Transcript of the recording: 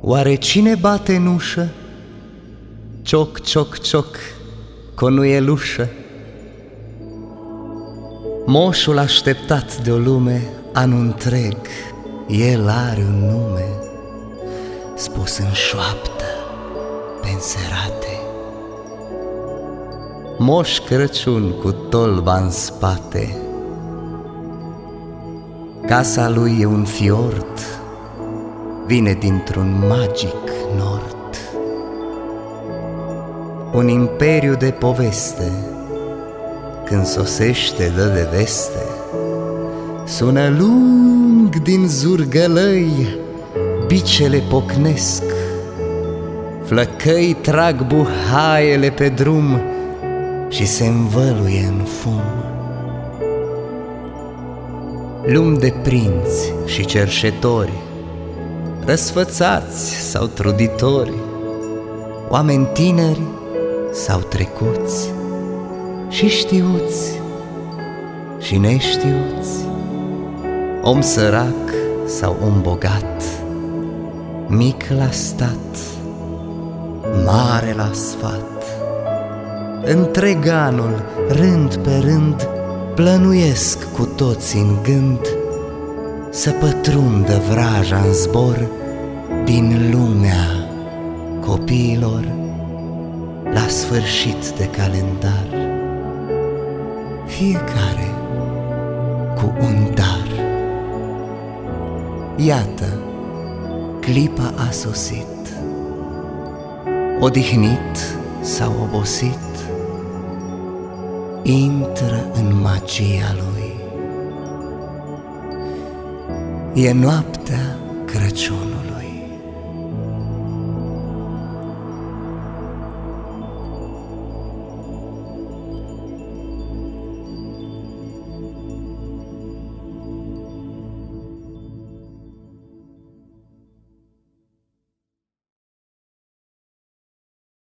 Oare cine bate în ușă? Cioc, cioc, cioc, conuielușă. Moșul așteptat de o lume anul întreg El are un nume spus în șoaptă, pe înserate. Moș Crăciun cu tolba în spate. Casa lui e un fiord Vine dintr-un magic nord. Un imperiu de poveste. Când sosește dă de veste. Sună lung din zurgălăi Bicele pocnesc. Flăcăi trag buhaiele pe drum Și se învăluie în fum. Lumi de prinți și cerșetori Răsfățați sau truditori Oameni tineri sau trecuți Și știuți și neștiuți Om sărac sau om bogat Mic la stat, mare la sfat. Întreg anul, rând pe rând Plănuiesc cu toți în gând Să pătrundă vraja în zbor Din lumea copiilor La sfârșit de calendar Fiecare cu un dar Iată, clipa a sosit Odihnit sau obosit intră în magia lui. E noaptea Crăciunului.